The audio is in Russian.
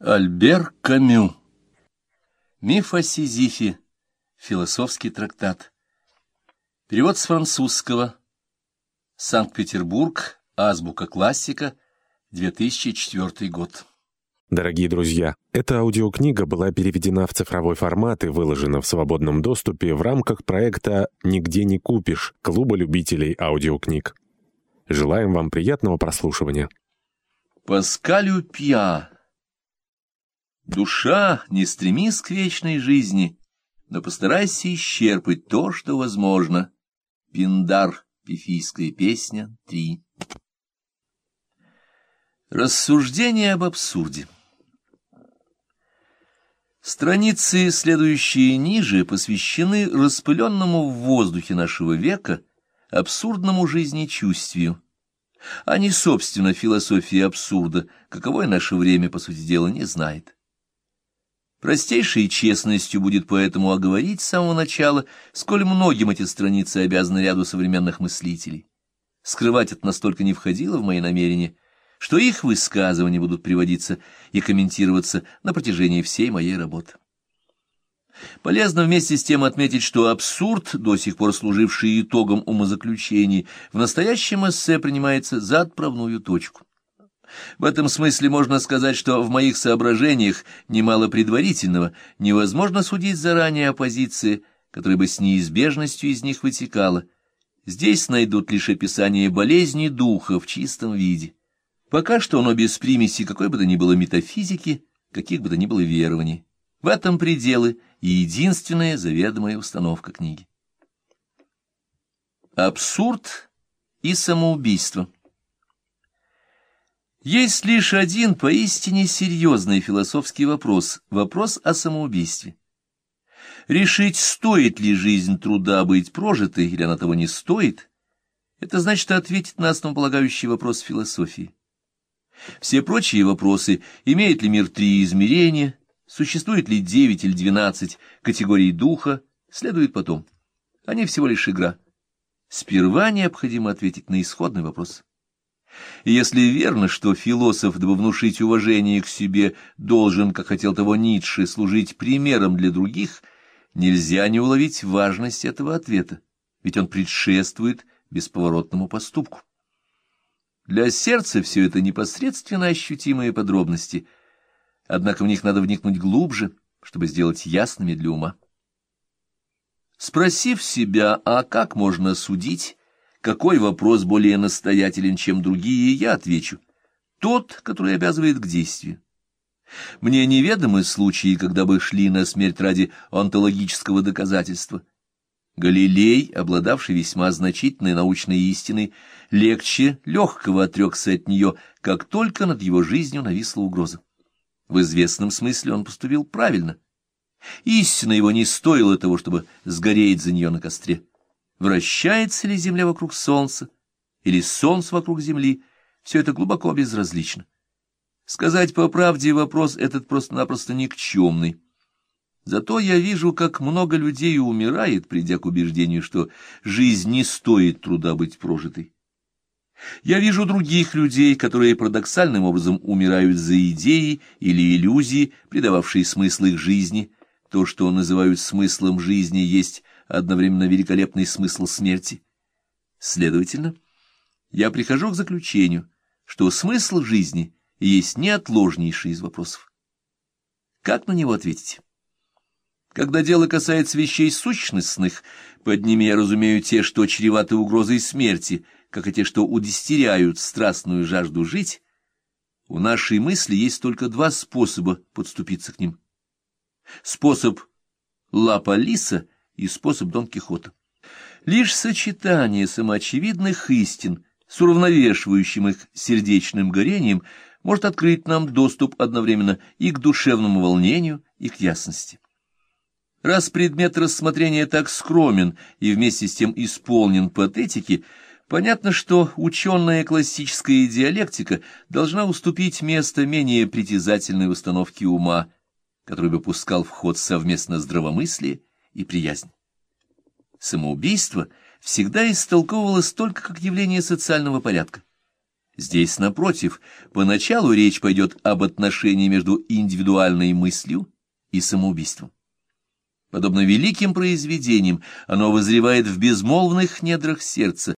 Альбер Камю. Миф о Сизифе. Философский трактат. Перевод с французского. Санкт-Петербург. Азбука классика. 2004 год. Дорогие друзья, эта аудиокнига была переведена в цифровой формат и выложена в свободном доступе в рамках проекта «Нигде не купишь» Клуба любителей аудиокниг. Желаем вам приятного прослушивания. Паскалю Пья. Душа, не стремись к вечной жизни, но постарайся исчерпать то, что возможно. Пиндар. Пифийская песня 3. Рассуждение об абсурде. Страницы, следующие ниже, посвящены распыленному в воздухе нашего века абсурдному жизнечувствию, а не, собственно, философии абсурда, каковой наше время, по сути дела, не знает. Простейшей честностью будет поэтому оговорить с самого начала, сколь многим эти страницы обязаны ряду современных мыслителей. Скрывать это настолько не входило в мои намерения, что их высказывания будут приводиться и комментироваться на протяжении всей моей работы. Полезно вместе с тем отметить, что абсурд, до сих пор служивший итогом умозаключений, в настоящем эссе принимается за отправную точку. В этом смысле можно сказать, что в моих соображениях немало предварительного, невозможно судить заранее о позиции, которая бы с неизбежностью из них вытекала. Здесь найдут лишь описание болезни духа в чистом виде. Пока что оно без примеси какой бы то ни было метафизики, каких бы то ни было верований. В этом пределы и единственная заведомая установка книги. Абсурд и самоубийство есть лишь один поистине серьезный философский вопрос — вопрос о самоубийстве. Решить, стоит ли жизнь труда быть прожитой, или она того не стоит, это значит ответить на основополагающий вопрос философии. Все прочие вопросы, имеет ли мир три измерения, существует ли девять или двенадцать категорий духа, следует потом. Они всего лишь игра. Сперва необходимо ответить на исходный вопрос. И если верно, что философ, дабы внушить уважение к себе, должен, как хотел того Ницше, служить примером для других, нельзя не уловить важность этого ответа, ведь он предшествует бесповоротному поступку. Для сердца все это непосредственно ощутимые подробности, однако в них надо вникнуть глубже, чтобы сделать ясными для ума. Спросив себя, а как можно судить, какой вопрос более настоятелен, чем другие, я отвечу. Тот, который обязывает к действию. Мне неведомы случаи, когда бы шли на смерть ради онтологического доказательства. Галилей, обладавший весьма значительной научной истиной, легче легкого отрекся от нее, как только над его жизнью нависла угроза. В известном смысле он поступил правильно. Истина его не стоила того, чтобы сгореть за нее на костре. Вращается ли Земля вокруг Солнца, или Солнце вокруг Земли, все это глубоко безразлично. Сказать по правде вопрос этот просто-напросто никчемный. Зато я вижу, как много людей умирает, придя к убеждению, что жизнь не стоит труда быть прожитой. Я вижу других людей, которые парадоксальным образом умирают за идеи или иллюзии, придававшие смысл их жизни. То, что называют смыслом жизни, есть одновременно великолепный смысл смерти. Следовательно, я прихожу к заключению, что смысл жизни есть неотложнейший из вопросов. Как на него ответить? Когда дело касается вещей сущностных, под ними я разумею те, что чреваты угрозой смерти, как и те, что удестеряют страстную жажду жить, у нашей мысли есть только два способа подступиться к ним. Способ лапа лиса — и способ Дон Кихота. Лишь сочетание самоочевидных истин с уравновешивающим их сердечным горением может открыть нам доступ одновременно и к душевному волнению, и к ясности. Раз предмет рассмотрения так скромен и вместе с тем исполнен патетики, понятно, что ученая классическая диалектика должна уступить место менее притязательной установке ума, который бы пускал в ход совместно здравомыслие и приязнь. Самоубийство всегда истолковывалось только как явление социального порядка. Здесь, напротив, поначалу речь пойдет об отношении между индивидуальной мыслью и самоубийством. Подобно великим произведениям, оно возревает в безмолвных недрах сердца,